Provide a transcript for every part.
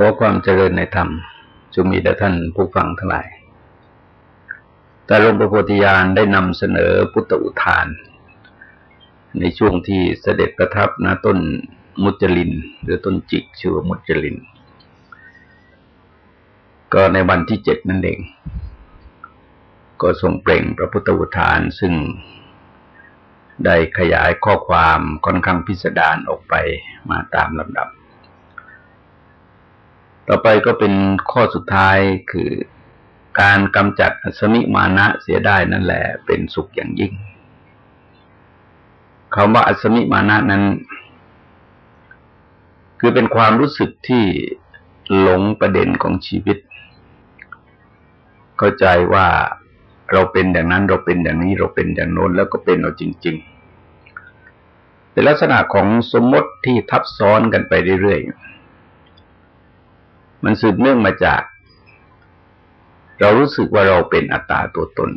ขอความเจริญในธรรมจงมีแด่ท่านผู้ฟังทั้งหลาย แต่หลวงพระโพธิญาณได้นำเสนอพุทธอุทาน ในช่วงที่เสด็จประทับณต้นมุจลิน หรือต้นจิกชื่อว่ามุจลิน ก็ในวันที่เจ็ดนั่นเอง ก็ทรงเปล่งพระพุทธอุทานซึ่งได้ขยายข้อความค่อนข้างพิสดารออกไปมาตามลำดับ ต่อไปก็เป็นข้อสุดท้ายคือการกำจัดอสมิมานะเสียได้นั่นแหละเป็นสุขอย่างยิ่งคำว่าอสมิมานะนั้น คือเป็นความรู้สึกที่หลงประเด็นของชีวิต เข้าใจว่าเราเป็นอย่างนั้นเราเป็นอย่างนี้เราเป็นอย่างโน้นแล้วก็เป็นเราจริง ๆ เป็นลักษณะของสมมติที่ทับซ้อนกันไปเรื่อยๆ มันสืบเนื่องมาจาก เรารู้สึกว่าเราเป็นอัตตาตัวตน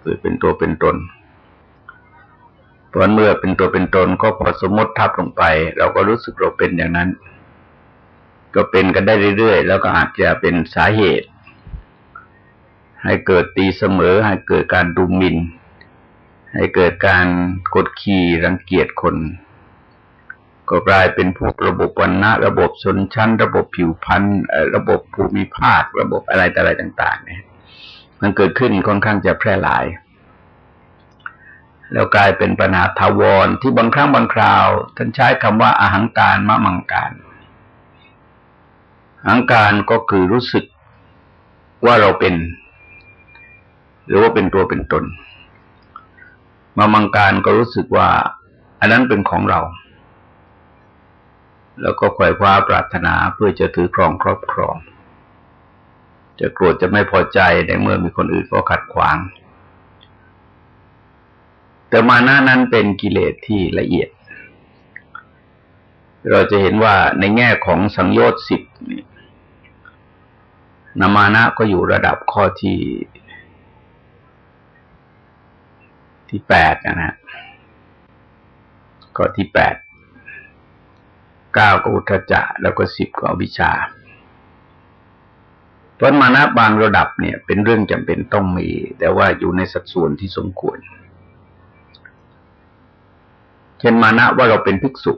หรือเป็นตัวเป็นตนเพราะเมื่อเป็นตัวเป็นตนก็พอสมมติทับลงไป เราก็รู้สึกเราเป็นอย่างนั้น ก็เป็นกันได้เรื่อยๆ แล้วก็อาจจะเป็นสาเหตุ ให้เกิดตีเสมอ ให้เกิดการดูหมิน่นให้เกิดการกดขี่รังเกียจคน ก็กลายเป็นพวกระบบวันณะระบบชนชั้น ระบบผิวพรรณระบบภูมิภาค ระบบอะไรแต่อะไรต่าง ๆ เนี่ย มันเกิดขึ้นค่อนข้างจะแพร่หลาย แล้วกลายเป็นปัญหาทาวรที่บางครั้งบางคราว ท่านใช้คำว่าอาหังการมะมังการอาหังการก็คือรู้สึกว่าเราเป็น หรือว่าเป็นตัวเป็นตนมามังการก็รู้สึกว่า อันนั้นเป็นของเรา แล้วก็ขวายคว้าปรารถนาเพื่อจะถือครองครอบครอง จะโกรธจะไม่พอใจในเมื่อมีคนอื่นก็ขัดขวาง แต่มาหน้านั้นเป็นกิเลสที่ละเอียด เราจะเห็นว่าในแง่ของสังโยชน์สิบนี่นามานะก็อยู่ระดับข้อที่ที่แปดนะฮะก็ที่แปด เก้าก็อุทจะแล้วก็สิบก็อวิชชาเพราะมานะบางระดับเนี่ย เป็นเรื่องจำเป็นต้องมี แต่ว่าอยู่ในสัดส่วนที่สมควร เช่นมานะว่าเราเป็นภิกษุ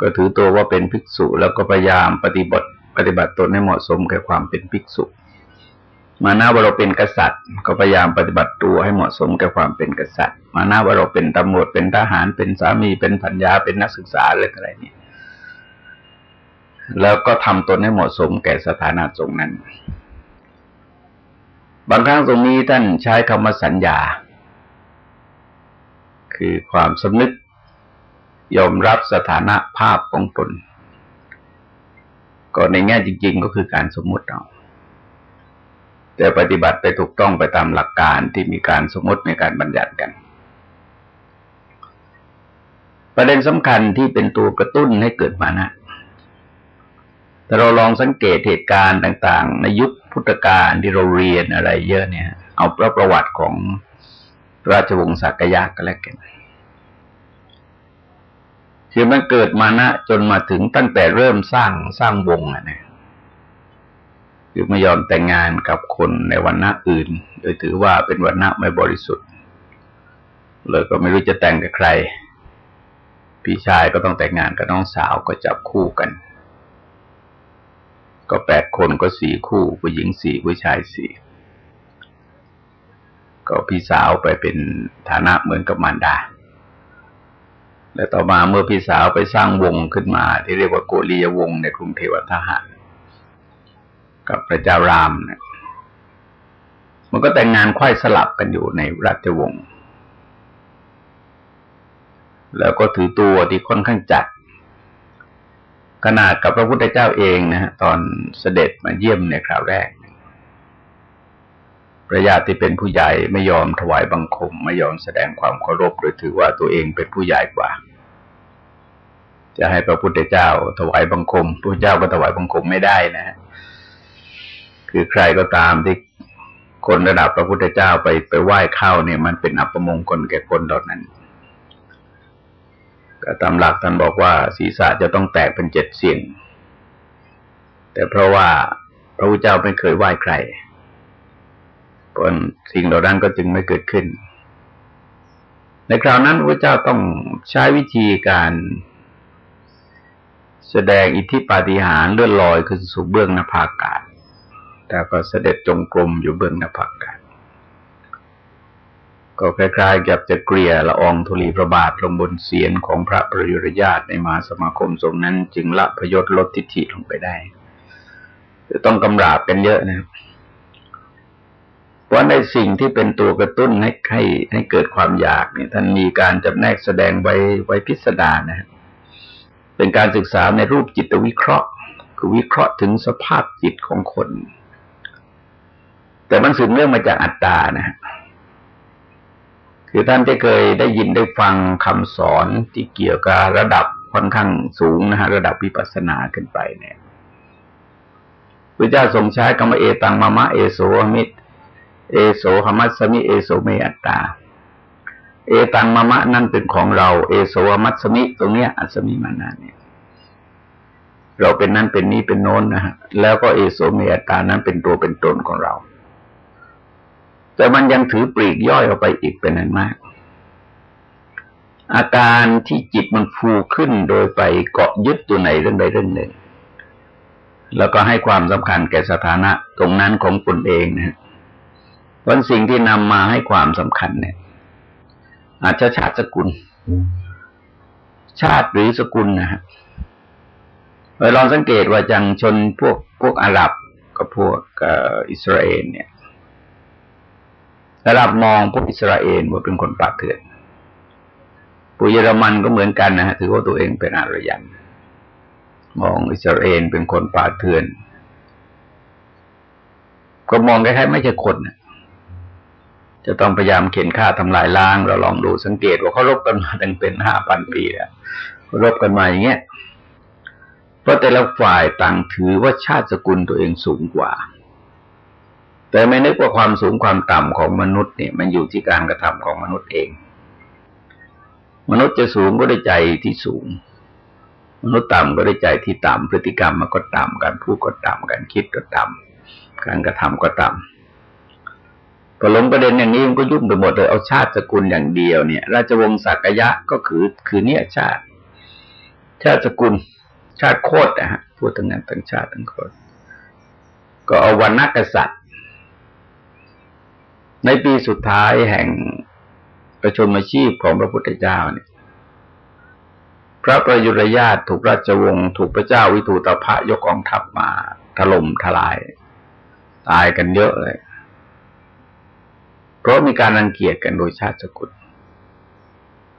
ก็ถือตัวว่าเป็นภิกษุ แล้วก็พยายามปฏิบัติปฏิบัติตนให้เหมาะสมกับความเป็นภิกษุ มานะว่าเราเป็นกษัตริย์ ก็พยายามปฏิบัติตัวให้เหมาะสมกับความเป็นกษัตริย์ มานะว่าเราเป็นตำรวจเป็นทหารเป็นสามีเป็นพัญญาเป็นนักศึกษาอะไรอะไรนี่แล้วก็ทำตนให้เหมาะสมแก่สถานะตรงนั้น บางครั้งตรงนี้ท่านใช้คำว่าสัญญา คือความสำนึกยอมรับสถานะภาพของตน ก็ในแง่จริง ๆ ก็คือการสมมุติเอา แต่ปฏิบัติไปถูกต้องไปตามหลักการที่มีการสมมติในการบัญญัติกัน ประเด็นสำคัญที่เป็นตัวกระตุ้นให้เกิดมานะ แต่เราลองสังเกตเหตุการณ์ต่าง ๆ ในยุคพุทธกาลที่เราเรียนอะไรเยอะเนี่ย เอาประประวัติของราชวงศ์สักยะก็แล้วกันคือมันเกิดมานะจนมาถึงตั้งแต่เริ่มสร้างสร้างวงอะเนี่ย คือไม่ยอมแต่งงานกับคนในวันณะอื่น โดยถือว่าเป็นวันณะไม่บริสุทธิ์ เลยก็ไม่รู้จะแต่งกับใคร พี่ชายก็ต้องแต่งงานกับน้องสาวก็จับคู่กัน ก็แปดคนก็สี่คู่ผู้หญิงสี่ผู้ชายสี่ก็พี่สาวไปเป็นฐานะเหมือนกับมารดา และต่อมาเมื่อพี่สาวไปสร้างวงขึ้นมา ที่เรียกว่าโกลียวงในกรุงเทวทหาร กับพระเจ้ารามเนี่ยมันก็แต่งงานค่อยสลับกันอยู่ในราชวงศ์แล้วก็ถือตัวที่ค่อนข้างจัด ขนาดกับพระพุทธเจ้าเองนะฮะตอนเสด็จมาเยี่ยมในคราวแรกพระญาติที่เป็นผู้ใหญ่ไม่ยอมถวายบังคม ไม่ยอมแสดงความเคารพโดยถือว่าตัวเองเป็นผู้ใหญ่กว่า จะให้พระพุทธเจ้าถวายบังคมพระเจ้าก็ถวายบังคมไม่ได้นะฮะ คือใครก็ตามที่คนระดับพระพุทธเจ้าไปไปไหว้เข้าเนี่ย มันเป็นอัปมงคลแก่คนเหล่านั้นก็ตามหลักท่านบอกว่าศีรษะจะต้องแตกเป็นเจ็ดเสียง แต่เพราะว่าพระพุทธเจ้าไม่เคยไหว้ใครผลสิ่งเหล่านั้นก็จึงไม่เกิดขึ้น ในคราวนั้นพระเจ้าต้องใช้วิธีการ แสดงอิทธิปาฏิหาริย์เลื่อนลอยขึ้นสู่เบื้องนภาอากาศ แต่ก็เสด็จจงกรมอยู่เบื้องหนภาอากาศก็คล้ายๆกับจะเกลี่ยละอองธุลีพระบาทลงบนเสียนของพระประยุรญาตในมาสมาคมทรงนั้น จึงละพยศลดทิฐิลงไปได้จะต้องกำราบกันเยอะนะครับเพราในสิ่งที่เป็นตัวกระตุ้นให้ให้ให้เกิดความอยากเนี่ยท่านมีการจำแนกแสดงไว้ไว้พิสดารนะเป็นการศึกษาในรูปจิตวิเคราะห์ คือวิเคราะห์ถึงสภาพจิตของคน แต่มันสืบเนื่องมาจากอัตตานะคือท่านที่เคยได้ยินได้ฟังคำสอนที่เกี่ยวกับระดับค่อนข้างสูงนะฮะระดับวิปัสสนาขึ้นไปเนี่ยพระเจ้าทรงใช้คำว่าเอตังมะมะเอโสมิตเอโสหมัสมิเอโสเมอัตตา เอตังมะมะนั่นเป็นของเรา เอโสหมัสมิ ตรงเนี้ย อัสมิมานาเนี่ย เราเป็นนั่นเป็นนี้เป็นโน้นนะฮะแล้วก็เอโสเมอัตตานั้นเป็นตัวเป็นตนของเรา แต่มันยังถือปลีกย่อยออกไปอีกเป็นนั้นมาก อาการที่จิตมันฟูขึ้นโดยไปเกาะยึดตัวไหนเรื่องใดเรื่องหนึ่ง แล้วก็ให้ความสำคัญแก่สถานะตรงนั้นของตนเองนะวันสิ่งที่นำมาให้ความสำคัญเนี่ย อาจจะชาติสกุล ชาติหรือสกุลนะฮะเราลองสังเกตว่าจังชนพวกพวกอาหรับกับพวกอิสราเอลเนี่ย อาหรับมองพวกอิสราเอลว่าเป็นคนปากเถื่อนปุเยอรมันก็เหมือนกันนะฮะถือว่าตัวเองเป็นอารยันมองอิสราเอลเป็นคนป่าเถื่อน ก็มองคล้ายๆไม่ใช่คนนะจะต้องพยายามเข็นฆ่าทำลายล้าง เราลองดูสังเกตว่าเขารบกันมาตั้งเป็นห้าพันปีแล้วรบกันมาอย่างเงี้ยเพราะแต่ละฝ่ายต่างถือว่าชาติสกุลตัวเองสูงกว่า แต่ไม่นึกว่าความสูงความต่ำของมนุษย์เนี่ยมันอยู่ที่การกระทำของมนุษย์เอง มนุษย์จะสูงก็ได้ใจที่สูง มนุษย์ต่ำก็ได้ใจที่ต่ำพฤติกรรมมันก็ต่ำการพูดก็ต่ำการคิดก็ต่ำการกระทำก็ต่ำพอลงประเด็นอย่างนี้มันก็ยุ่งไปหมดเลยเอาชาติสกุลอย่างเดียวเนี่ย ราชวงศ์สักยะก็คือคือเนี่ยชาติ ชาติสกุล ชาติโคตรนะฮะพูดถึงนั้นทั้งชาติทั้งโคตรก็เอาวันนักษัตริย์ ในปีสุดท้ายแห่งประชนมาชีพของพระพุทธเจ้าเนี่ย พระประยุรญาตถูกราชวงศ์ถูกพระเจ้าวิทูตภะยกกองทัพมาถล่มทลาย ตายกันเยอะเลย เพราะมีการรังเกียจกันโดยชาติสกุล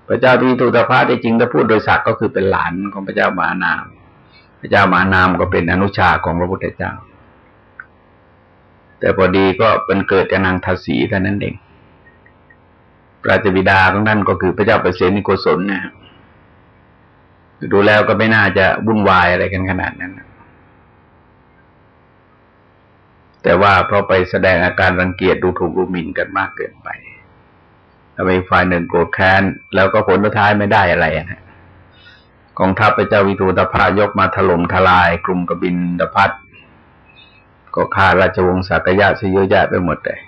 พระเจ้าทีตุตภาที่จริงถ้าพูดโดยศักดิ์ก็คือเป็นหลานของพระเจ้ามานาม พระเจ้ามานามก็เป็นอนุชาของพระพุทธเจ้า แต่พอดีก็เป็นเกิดจากนางทศีเท่านั้นเองพระเจบิดาของท่านก็คือพระเจ้าปรตนิโกศลนะครับดูแล้วก็ไม่น่าจะวุ่นวายอะไรกันขนาดนั้น แต่ว่าเพราะไปแสดงอาการรังเกียจดูถูกดูหมิ่นกันมากเกินไปทำให้ฝ่ายหนึ่งโกรธแค้น แล้วก็ผลท้ายไม่ได้อะไรนะกองทัพพระเจ้าวิทูตภายกมาถล่มทลายกลุ่มกบินดพัท ก็ฆ่าราชวงศ์สักยะซะเยอะแยะไปหมดเลย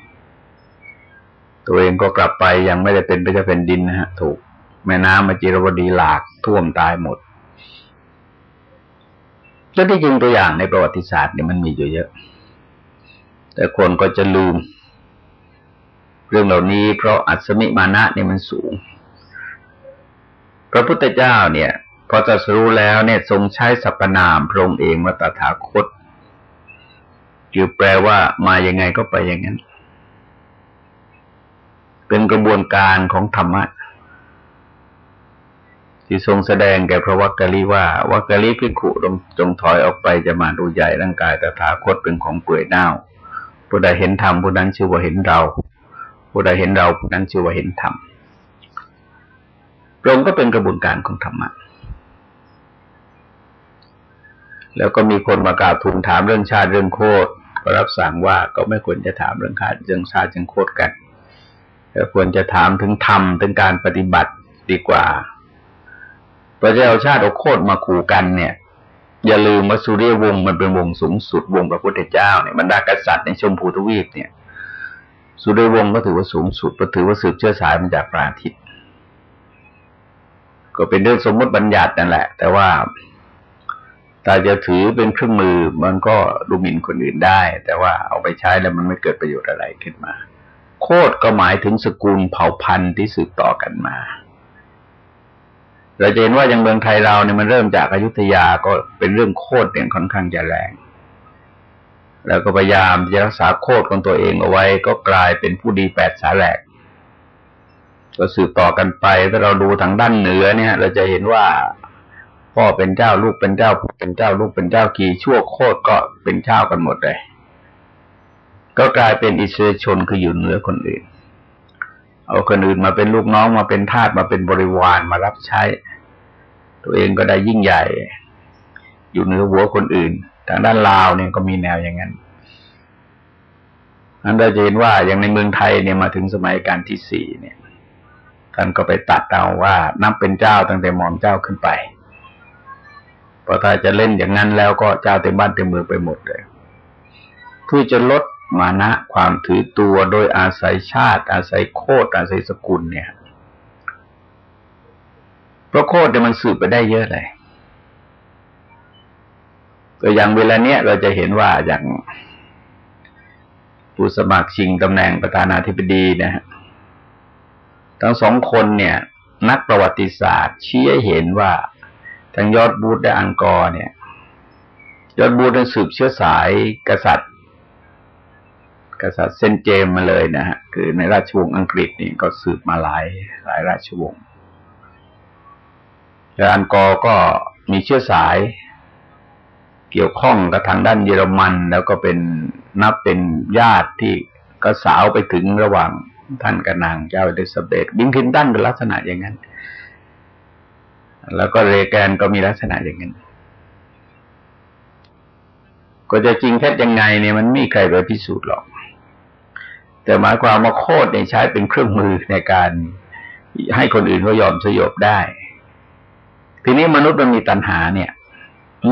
ตัวเองก็กลับไปยังไม่ได้เป็นพระเจ้าแผ่นดินนะฮะ ถูก แม่น้ำมาจิรวดีหลากท่วมตายหมดแล้วที่จริงตัวอย่างในประวัติศาสตร์เนี่ยมันมีอยู่เยอะ แต่คนก็จะลืม เรื่องเหล่านี้เพราะอัศมิมานะเนี่ยมันสูง พระพุทธเจ้าเนี่ยพอจะรู้แล้วเนี่ยทรงใช้สรรพนามพระองค์เองว่าตถาคต คือแปลว่ามายังไงก็ไปอย่างนั้น เป็นกระบวนการของธรรมะที่ทรงแสดงแก่พระวักกะลีว่าวักกะลีพิขุจงถอยออกไปจะมาดูใหญ่ร่างกายตถาคตเป็นของเปื่อยเน่าผู้ใดเห็นธรรมผู้นั้นชื่อว่าเห็นเรา ผู้ใดเห็นเราผู้นั้นชื่อว่าเห็นธรรมตรงก็เป็นกระบวนการของธรรมะ แล้วก็มีคนมากราบทูลถามเรื่องชาติเรื่องโคตร ก็รับสั่งว่าก็ไม่ควรจะถามเรื่องชาติเรื่องชาติเรื่องโคตรกันแต่ควรจะถามถึงธรรมถึงการปฏิบัติดีกว่าพระเจ้าชาติเอาโคตรมาขู่กันเนี่ย อย่าลืมว่าสุริยวงศ์มันเป็นวงสูงสุดวงพระพุทธเจ้าเนี่ยบรรดากษัตริย์ในชมพูทวีปเนี่ย สุริยวงศ์ก็ถือว่าสูงสุดก็ถือว่าสืบเชื้อสายมาจากพระอาทิตย์ก็เป็นเรื่องสมมติบัญญัตินั่นแหละ แต่ว่า ถ้าจะถือเป็นเครื่องมือมันก็ดูหมิ่นคนอื่นได้ แต่ว่าเอาไปใช้แล้วมันไม่เกิดประโยชน์อะไรขึ้นมา โคดก็หมายถึงสกุลเผ่าพันธุ์ที่สืบต่อกันมา เราจะเห็นว่าอย่างเมืองไทยเราเนี่ยมันเริ่มจากอายุทยาก็เป็นเรื่องโคดเนี่ยค่อนข้างจะแรง แล้วก็พยายามจะรักษาโคดของตัวเองเอาไว้ ก็กลายเป็นผู้ดีแปดสาแหลกก็สืบต่อกันไป ถ้าเราดูทางด้านเหนือเนี่ย เราจะเห็นว่า พ่อเป็นเจ้าลูกเป็นเจ้าเป็นเจ้าลูกเป็นเจ้ากี่ชั่วโคตรก็เป็นเจ้ากันหมดเลย ก็กลายเป็นอิสระชนคืออยู่เหนือคนอื่น เอาคนอื่นมาเป็นลูกน้องมาเป็นทาสมาเป็นบริวารมารับใช้ ตัวเองก็ได้ยิ่งใหญ่ อยู่เหนือหัวคนอื่น ทางด้านลาวเนี่ยก็มีแนวอย่างนั้นอันเราจะเห็นว่าอย่างในเมืองไทยเนี่ยมาถึงสมัยการที่สี่เนี่ยท่านก็ไปตัดเอาว่านับเป็นเจ้าตั้งแต่หม่อมเจ้าขึ้นไป พอถ้าจะเล่นอย่างนั้นแล้วก็เจ้าเต็มบ้านเต็มเมืองไปหมดเลยเพื่อจะลดมานะความถือตัวโดยอาศัยชาติ อาศัยโคตรอาศัยสกุลเนี่ยเพราะโคตรเนี่ยมันสืบไปได้เยอะเลยก็อย่างเวลาเนี้ยเราจะเห็นว่าอย่างผู้สมัครชิงตำแหน่งประธานาธิบดีนะฮะทั้งสองคนเนี่ย นักประวัติศาสตร์ชี้ให้เห็นว่า ทั้งยอดบูธและอังกอร์เนี่ย ยอดบูธนั้นสืบเชื้อสายกษัตริย์ กษัตริย์เซนเจมมาเลยนะฮะคือในราชวงศ์อังกฤษนี่ก็สืบมาหลายหลายราชวงศ์แต่อังกอร์ก็มีเชื้อสาย เกี่ยวข้องกับทางด้านเยอรมัน แล้วก็เป็นนับเป็นญาติที่ก็สาวไปถึงระหว่างท่านกับนางเจ้าเดซเบตบิงคินตันเป็นลักษณะอย่างนั้น แล้วก็เรแกนก็มีลักษณะอย่างนั้น ก็จะจริงแค่ยังไงเนี่ยมันไม่มีใครไปพิสูจน์หรอก แต่หมายความว่าโคดเนี่ยใช้เป็นเครื่องมือในการให้คนอื่นเขายอมสยบได้ ทีนี้มนุษย์มันมีตัณหาเนี่ย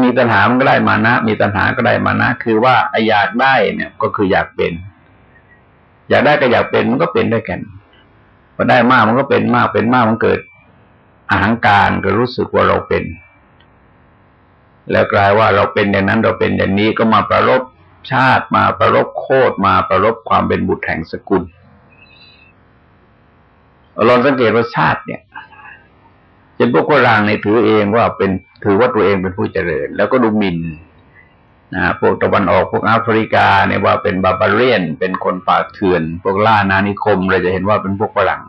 มีตัณหามันก็ได้มานะ มีตัณหาก็ได้มานะ คือว่าอยากได้เนี่ย ก็คืออยากเป็น อยากได้ก็อยากเป็นมันก็เป็นด้วยกันพอได้มากมันก็เป็นมากเป็นมากมันเกิด อาหางการก็รู้สึกว่าเราเป็น แล้วกลายว่าเราเป็นอย่างนั้นเราเป็นอย่างนี้ก็มาประลบชาติมาประลบโคตรมาประลบความเป็นบุตรแห่งสกุลเราสังเกตว่าชาติเนี่ยเป็นพวกโบราณในถือเองว่าเป็นถือว่าตัวเองเป็นผู้เจริญ แล้วก็ดูหมินนะพวกตะวันออกพวกแอฟริกาเนี่ยว่าเป็นบาบาเรียน เป็นคนป่าเถื่อน พวกล่านานิคมเราจะเห็นว่าเป็นพวกฝรั่ง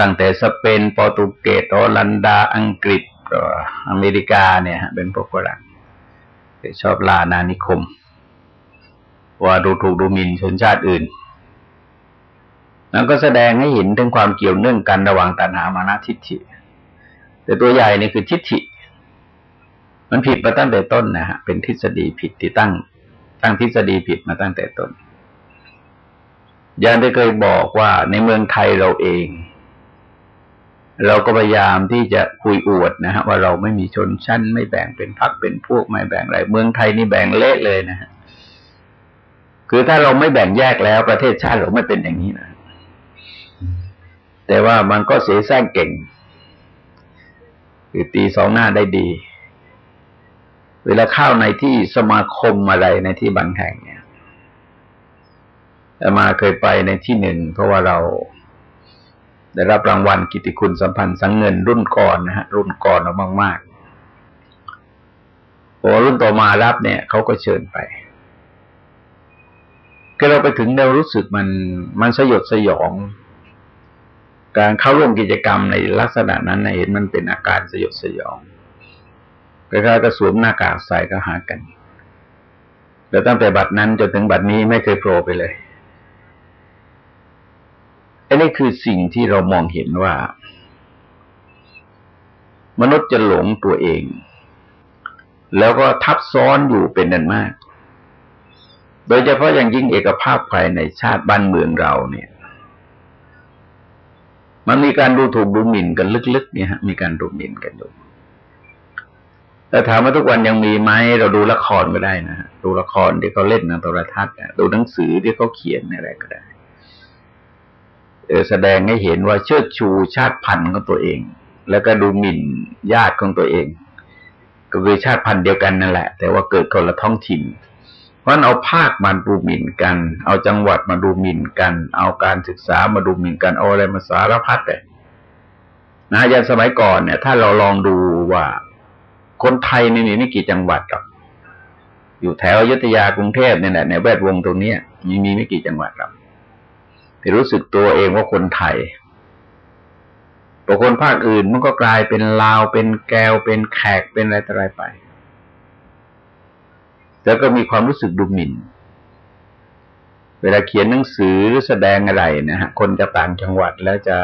ตั้งแต่สเปนโปรตุเกสโอลันดาอังกฤษอเมริกาเนี่ยเป็นพวกฝรั่งชอบลานานิคม ว่าดูถูกดูหมิ่นชนชาติอื่นนั้นก็แสดงให้เห็นถึงความเกี่ยวเนื่องกันระหว่างตัณหามานะทิฏฐิ แต่ตัวใหญ่นี่คือทิฏฐิ มันผิดมาตั้งแต่ต้นนะฮะ เป็นทฤษฎีผิดที่ตั้ง ตั้งทฤษฎีผิดมาตั้งแต่ต้นอย่างที่เคยบอกว่าในเมืองไทยเราเอง เราก็พยายามที่จะคุยอวดนะฮะว่าเราไม่มีชนชั้น ไม่แบ่งเป็นพรรคเป็นพวกไม่แบ่งอะไรเมืองไทยนี่แบ่งเละเลยนะฮะคือถ้าเราไม่แบ่งแยกแล้วประเทศชาติเราไม่เป็นอย่างนี้นะแต่ว่ามันก็เสียสร้างเก่งคือตีสองหน้าได้ดี เวลาเข้าในที่สมาคมอะไรในที่บางแห่งเนี่ยแต่มาเคยไปในที่หนึ่งเพราะว่าเรา ได้รับรางวัลกิติคุณสัมพันธ์สังเงินรุ่นก่อนนะฮะรุ่นก่อนเรามากๆพอรุ่นต่อมารับเนี่ยเขาก็เชิญไปก็เราไปถึงเรารู้สึกมันมันสยดสยอง การเข้าร่วมกิจกรรมในลักษณะนั้นเห็นมันเป็นอาการสยดสยองคล้ายๆกระสวมหน้ากากใส่ก็หากัน แล้วตั้งแต่บัดนั้นจนถึงบัดนี้ไม่เคยโผล่ไปเลย อันนี้คือสิ่งที่เรามองเห็นว่า มนุษย์จะหลงตัวเอง แล้วก็ทับซ้อนอยู่เป็นนันมาก โดยเฉพาะอย่างยิ่งเอกภาพภายในชาติบ้านเมืองเราเนี่ย มันมีการดูถูกดูหมิ่นกันลึกๆเนี่ยฮะมีการดูหมิ่นกันอยู่แต่ถามว่าทุกวันยังมีไหมเราดูละครก็ได้นะดูละครที่เขาเล่นในโทรทัศน์ดูหนังสือที่เขาเขียนอะไรก็ได้ แสดงให้เห็นว่าเชิดชูชาติพันธุ์ของตัวเอง แล้วก็ดูหมิ่นญาติของตัวเอง ก็คือชาติพันธุ์เดียวกันนั่นแหละ แต่ว่าเกิดคนละท้องถิ่นเพราะเอาภาคมาดูหมิ่นกัน เอาจังหวัดมาดูหมิ่นกัน เอาการศึกษามาดูหมิ่นกันเอาอะไรมาสารพัดเลยนะอย่างสมัยก่อนเนี่ย ถ้าเราลองดูว่า คนไทยไม่มีไม่กี่จังหวัดหรอกอยู่แถวยุธยากรุงเทพเนี่ยแหละในแวดวงตรงนี้มีมีไม่กี่จังหวัดหรอก ที่รู้สึกตัวเองว่าคนไทยพอคนภาคอื่นมันก็กลายเป็นลาวเป็นแกวเป็นแขกเป็นอะไรต่ออะไรไป แล้วก็มีความรู้สึกดูหมิ่น เวลาเขียนหนังสือหรือแสดงอะไรนะฮะคนจะต่างจังหวัดแล้วจะ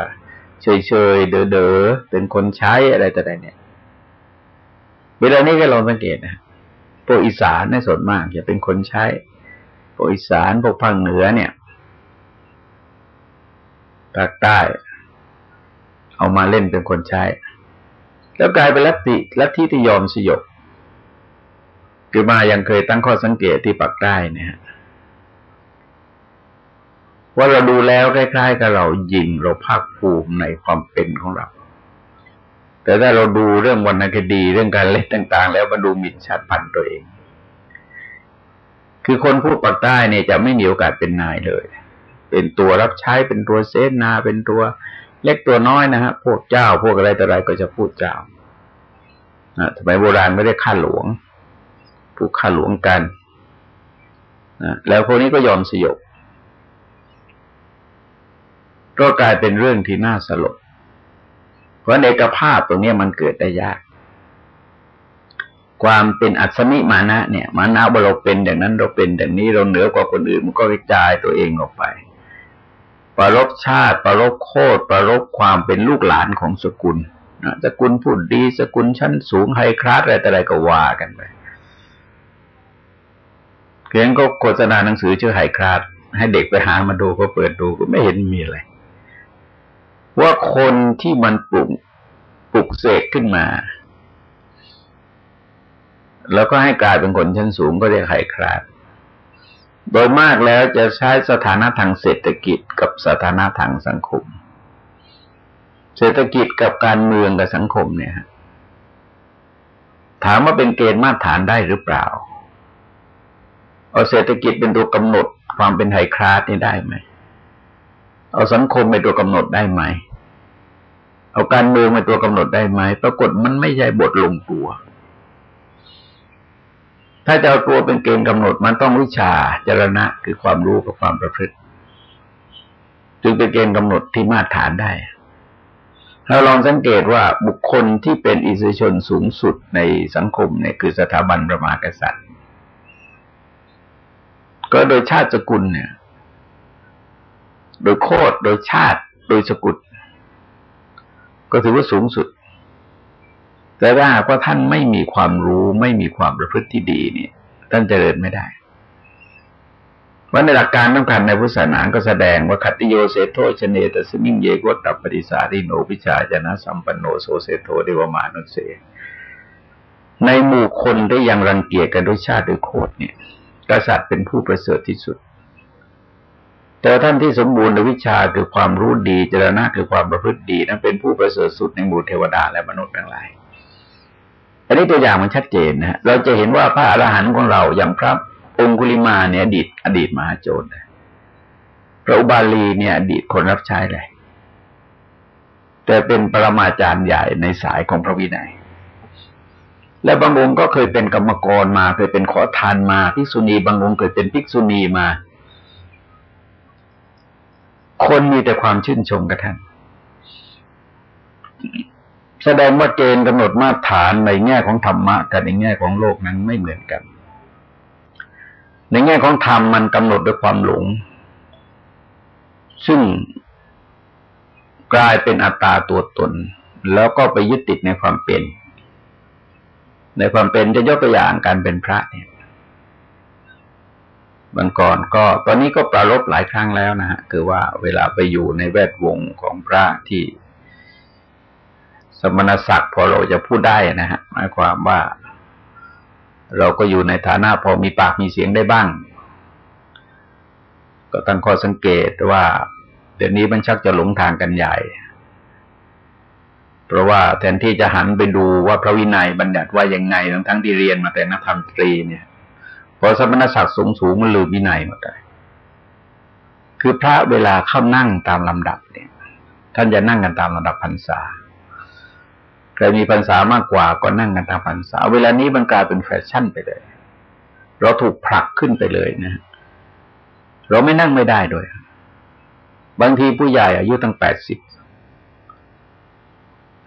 เฉยเฉยเด๋อเด๋อเป็นคนใช้อะไรต่ออะไรเนี่ย เวลานี้ก็ลองสังเกตนะพวกอีสานในส่วนมากจะเป็นคนใช้พวกอีสานพวกภาคเหนือเนี่ย ภาคใต้ เอามาเล่นเป็นคนใช้ แล้วกลายเป็นลัทธิลัทธิที่ยอมสยบคือมายังเคยตั้งข้อสังเกตที่ปักใต้เนี่ยว่าเราดูแล้วคล้ายๆกับเรายิงเราภาคภูมิในความเป็นของเรา แต่ถ้าเราดูเรื่องวรรณคดีเรื่องการเล่นต่าง ๆ แล้วมาดูหมิ่นชาติพันธุ์ตัวเอง คือคนพูดปักใต้เนี่ยจะไม่มีโอกาสเป็นนายเลย เป็นตัวรับใช้เป็นตัวเสนาเป็นตัวเล็กตัวน้อยนะฮะพวกเจ้าพวกอะไรต่ออะไรก็จะพูดเจ้านะสมัยโบราณไม่ได้ข้าหลวงผูกข้าหลวงกันนะแล้วพวกนี้ก็ยอมสยบก็กลายเป็นเรื่องที่น่าสลด เพราะเอกภาพตรงนี้มันเกิดได้ยาก ความเป็นอัศมิมานะเนี่ย มานะว่าเราเป็นอย่างนั้นเราเป็นอย่างนี้เราเหนือกว่าคนอื่นมันก็กระจายตัวเองออกไป ประลบชาติ ประลบโคตรประลบความเป็นลูกหลานของสกุลนะสกุลพูดดี สกุลชั้นสูงไฮคลาสอะไรแต่อะไรก็ว่ากันไปเขียนก็โฆษณาหนังสือชื่อไฮคลาสให้เด็กไปหามาดูก็เปิดดูก็ไม่เห็นมีอะไร ว่าคนที่มันปลุกปลุกเสกขึ้นมา แล้วก็ให้กลายเป็นคนชั้นสูงก็เรียกไฮคลาส โดยมากแล้วจะใช้สถานะทางเศรษฐกิจกับสถานะทางสังคม เศรษฐกิจกับการเมืองกับสังคมเนี่ยถามว่าเป็นเกณฑ์มาตรฐานได้หรือเปล่าเอาเศรษฐกิจเป็นตัวกำหนดความเป็นไฮคลาสนี่ได้ไหม เอาสังคมเป็นตัวกำหนดได้ไหม เอาการเมืองเป็นตัวกำหนดได้ไหม ปรากฏมันไม่ใช่บทลงตัว ถ้าจะเอาตัวเป็นเกณฑ์กำหนดมันต้องวิชาจรณะคือความรู้กับความประพฤติ จึงเป็นเกณฑ์กำหนดที่มาตรฐานได้เราลองสังเกตว่าบุคคลที่เป็นอิสริชนสูงสุดในสังคมเนี่ยคือสถาบันพระมหากษัตริย์ ก็โดยชาติสกุลเนี่ย โดยโคตรโดยชาติ โดยสกุล ก็ถือว่าสูงสุด แต่ถ้าหากว่าท่านไม่มีความรู้ไม่มีความประพฤติที่ดีเนี่ย ท่านเจริญไม่ได้ว่าในหลักการสำคัญในพุทธศาสนาก็แสดงว่าขัตติโยเสฏโฐ ชเนตัสมิงเย โคตตะปะฏิสาริโน วิชชาจะระณะสัมปันโนโสเสฏโฐ เทวะมานุเสในหมู่คนได้ยังรังเกียจกันด้วยชาติด้วยโคตรเนี่ย กษัตริย์เป็นผู้ประเสริฐที่สุด แต่ท่านที่สมบูรณ์ในวิชาคือความรู้ดีเจรณะคือความประพฤติดีนั้นเป็นผู้ประเสริฐสุดในหมู่เทวดาและมนุษย์ทั้งหลาย อันนี้ตัวอย่างมันชัดเจนนะเราจะเห็นว่าพระอรหันต์ของเราอย่างพระองคุลิมาเนี่ยอดีต อดีตมหาโจรพระอุบาลีเนี่ยอดีตคนรับใช้เลยแต่เป็นปรมาจารย์ใหญ่ในสายของพระวินัย และบางองค์ก็เคยเป็นกรรมกรมา เคยเป็นขอทานมาภิกษุณีบางองค์เคยเป็นภิกษุณีมา คนมีแต่ความชื่นชมกับท่าน แสดงว่าเกณฑ์กำหนดมาตรฐานในแง่ของธรรมะกับในแง่ของโลกนั้นไม่เหมือนกัน ในแง่ของธรรมมันกำหนดด้วยความหลง ซึ่งกลายเป็นอัตตาตัวตน แล้วก็ไปยึดติดในความเป็น ในความเป็นจะยกตัวอย่างการเป็นพระเนี่ยบางก่อนก็ตอนนี้ก็ปรารบหลายครั้งแล้วนะฮะคือว่าเวลาไปอยู่ในแวดวงของพระที่ สมณศักดิ์พอเราจะพูดได้นะฮะหมายความว่า เราก็อยู่ในฐานะพอมีปากมีเสียงได้บ้าง ก็ตั้งข้อสังเกตว่า เดี๋ยวนี้มันชักจะหลงทางกันใหญ่ เพราะว่าแทนที่จะหันไปดูว่าพระวินัยบัญญัติว่ายังไงทั้งทั้งที่เรียนมาแต่นักธรรมตรีเนี่ยพอสมณศักดิ์สูงสูงมันลืมวินัยหมดเลยคือพระเวลาเข้านั่งตามลำดับเนี่ย ท่านจะนั่งกันตามลำดับพรรษา ครมีพรรษามากกว่าก็นั่งกันตามพรรษา เวลานี้มันกลายเป็นแฟชั่นไปเลย เราถูกผลักขึ้นไปเลยนะ เราไม่นั่งไม่ได้ด้วย บางทีผู้ใหญ่อายุตั้งแปดสิบ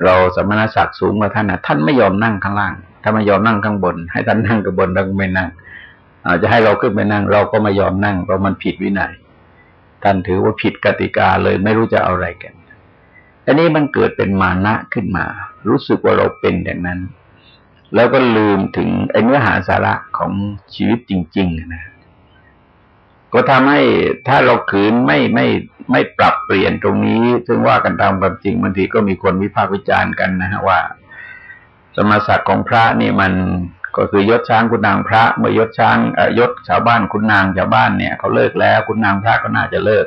เราสมณศักดิ์สูงกว่าท่านนะท่านไม่ยอมนั่งข้างล่างถ้าไม่ยอมนั่งข้างบน ให้ท่านนั่งกับบนเราไม่นั่ง อาจจะให้เราขึ้นไปนั่ง เราก็ไม่ยอมนั่งเพราะมันผิดวินัย ท่านถือว่าผิดกติกาเลยไม่รู้จะเอาอะไรกัน อันนี้มันเกิดเป็นมานะขึ้นมา รู้สึกว่าเราเป็นอย่างนั้น แล้วก็ลืมถึงไอ้เนื้อหาสาระของชีวิตจริง ๆ นะก็ทำให้ถ้าเราขืนไม่ไม่ไม่ปรับเปลี่ยนตรงนี้ ซึ่งว่ากันตามความจริงบางทีก็มีคนวิพากษ์วิจารณ์กันนะฮะว่า สมศักดิ์ของพระนี่มันก็คือยศช้างคุณนางพระ เมื่อยศช้างยศชาวบ้านคุณนางชาวบ้านเนี่ยเขาเลิกแล้วคุณนางพระก็น่าจะเลิก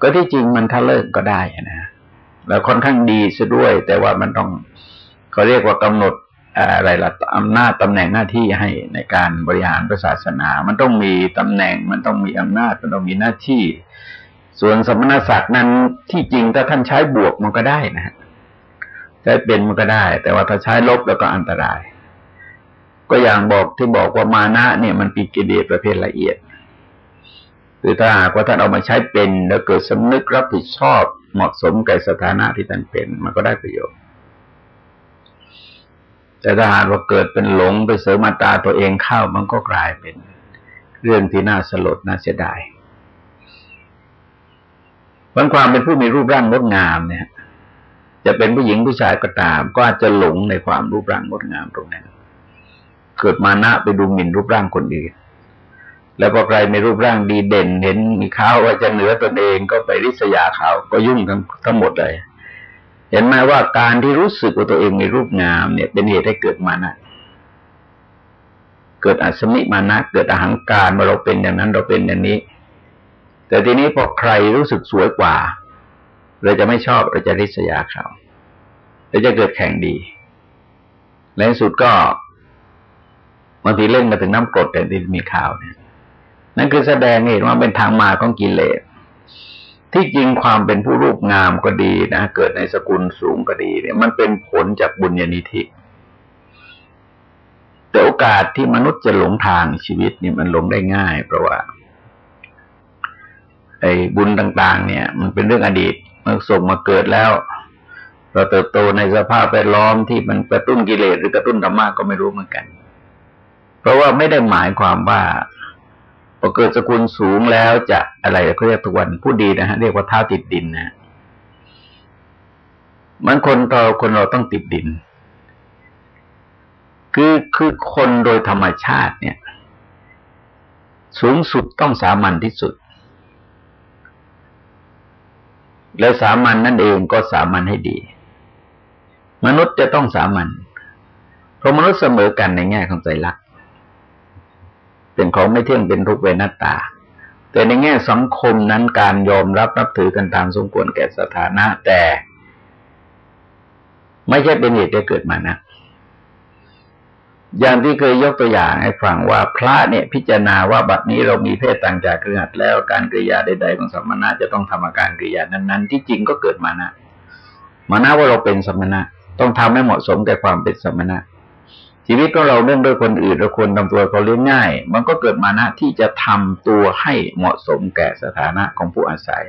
ก็ที่จริงมันถ้าเลิกก็ได้นะ แล้วค่อนข้างดีซะด้วย แต่ว่ามันต้องเขาเรียกว่ากำหนดอะไรละอำนาจตำแหน่งหน้าที่ให้ในการบริหารศาสนา มันต้องมีตำแหน่ง มันต้องมีอำนาจ มันต้องมีหน้าที่ ส่วนสมณศักดิ์นั้นที่จริงถ้าท่านใช้บวกมันก็ได้นะฮะใช้เป็นมันก็ได้ แต่ว่าถ้าใช้ลบแล้วก็อันตราย ก็อย่างบอกที่บอกว่ามานะเนี่ยมันปีกิเลสประเภทละเอียด คือถ้าหากว่าท่านเอามาใช้เป็น แล้วเกิดสำนึกรับผิดชอบเหมาะสมกับสถานะที่ท่านเป็นมันก็ได้ประโยชน์แต่ถ้าหากว่าเกิดเป็นหลงไปเสริมมาตาตัวเองเข้ามันก็กลายเป็นเรื่องที่น่าสลดน่าเสียดายบางความเป็นผู้มีรูปร่างงดงามเนี่ย จะเป็นผู้หญิงผู้ชายก็ตาม ก็อาจจะหลงในความรูปร่างงดงามตรงนั้น เกิดมานะไปดูหมิ่นรูปร่างคนอื่น แล้วพอใครมีรูปร่างดีเด่น เห็นมีข้าวว่าจะเหนือตนเองก็ไปริษยาเขาก็ยุ่งทั้งทั้งหมดเลย เห็นไหมว่าการที่รู้สึกว่าตัวเองมีรูปงามเนี่ย เป็นเหตุให้เกิดมานะเกิดอัศมิมานะเกิดอหังการว่าเราเป็นอย่างนั้นเราเป็นอย่างนี้ แต่ทีนี้พอใครรู้สึกสวยกว่า เราจะไม่ชอบเราจะริษยาเขาเราจะเกิดแข่งดีและสุดก็บางทีเล่นมาถึงน้ำกรดแต่ที่มีข่าวเนี่ย นั่นคือแสดงเห็นว่าเป็นทางมาของกิเลส ที่จริงความเป็นผู้รูปงามก็ดีนะ เกิดในสกุลสูงก็ดี เนี่ยมันเป็นผลจากบุญญาณิธิ แต่โอกาสที่มนุษย์จะหลงทางชีวิตนี่มันหลงได้ง่าย เพราะว่าไอ้บุญต่าง ๆ เนี่ย มันเป็นเรื่องอดีตมันส่งมาเกิดแล้วเราเติบโตในสภาพแวดล้อมที่มันกระตุ้นกิเลสหรือกระตุ้นธรรมะก็ไม่รู้เหมือนกัน เพราะว่าไม่ได้หมายความว่า พอเกิดสกุลสูงแล้วจะอะไรเขาเรียกทุกวันผู้ดีนะฮะเรียกว่าเท้าติดดินนะมันคนเราคนเราต้องติดดิน คือคือคนโดยธรรมชาติเนี่ย สูงสุดต้องสามัญที่สุด และสามัญนนั่นเองก็สามัญให้ดี มนุษย์จะต้องสามัญเพราะมนุษย์เสมอกันในแง่ของใจรัก เป็นของไม่เที่ยงเป็นทุกเวนัตตา แต่ในแง่สังคมนั้นการยอมรับนับถือกันตามสมควรแก่สถานะ แต่ ไม่ใช่เป็นเหตุให้เกิดมานะ อย่างที่เคยยกตัวอย่างให้ฟังว่าพระเนี่ย พิจารณาว่าบัดนี้เรามีเพศต่างจากเครือขัดแล้วการกริยาใด ๆ ของสมณะจะต้องทำอาการกริยานั้น ๆ ที่จริงก็เกิดมานะมานะว่าเราเป็นสมณะ ต้องทำให้เหมาะสมแก่ความเป็นสมณะ ชีวิตของเราเนื่องด้วยคนอื่นเราควรทำตัวเขาเลี้ยงง่าย มันก็เกิดมานะที่จะทำตัวให้เหมาะสมแก่สถานะของผู้อาศัย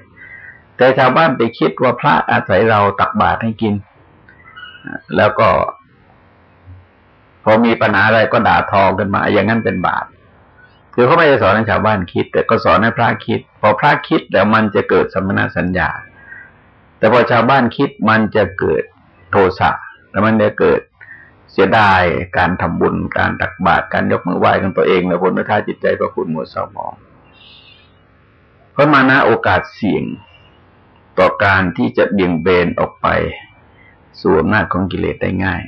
แต่ชาวบ้านไปคิดว่าพระอาศัยเราตักบาตรให้กิน แล้วก็ พอมีปัญหาอะไรก็ด่าทอกันมา อย่างนั้นเป็นบาปคือเขาไม่ได้สอนให้ชาวบ้านคิด แต่ก็สอนให้พระคิด พอพระคิดแล้วมันจะเกิดสมณสัญญา แต่พอชาวบ้านคิดมันจะเกิดโทสะแล้วมันจะเกิด สียดายการทำบุญการตักบาตรการยกมือไหว้ของตัวเองและผลท้าจิตใจพระคุณหมดเศร้าหมอง เพราะมานะโอกาสเสี่ยงต่อการที่จะเบี่ยงเบนออกไปสู่อำนาจของกิเลสได้ง่าย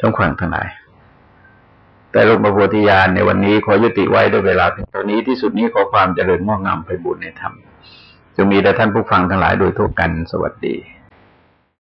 ต้องขวังทั้งหลาย แต่หลวงประโพธิญาณในวันนี้ขอยุติไว้ด้วยเวลาเพียงเท่านี้ที่สุดนี้ขอความเจริญงอกงามไปบุญในธรรมจะมีแด่ท่านผู้ฟังทั้งหลายโดยทั่วกันสวัสดี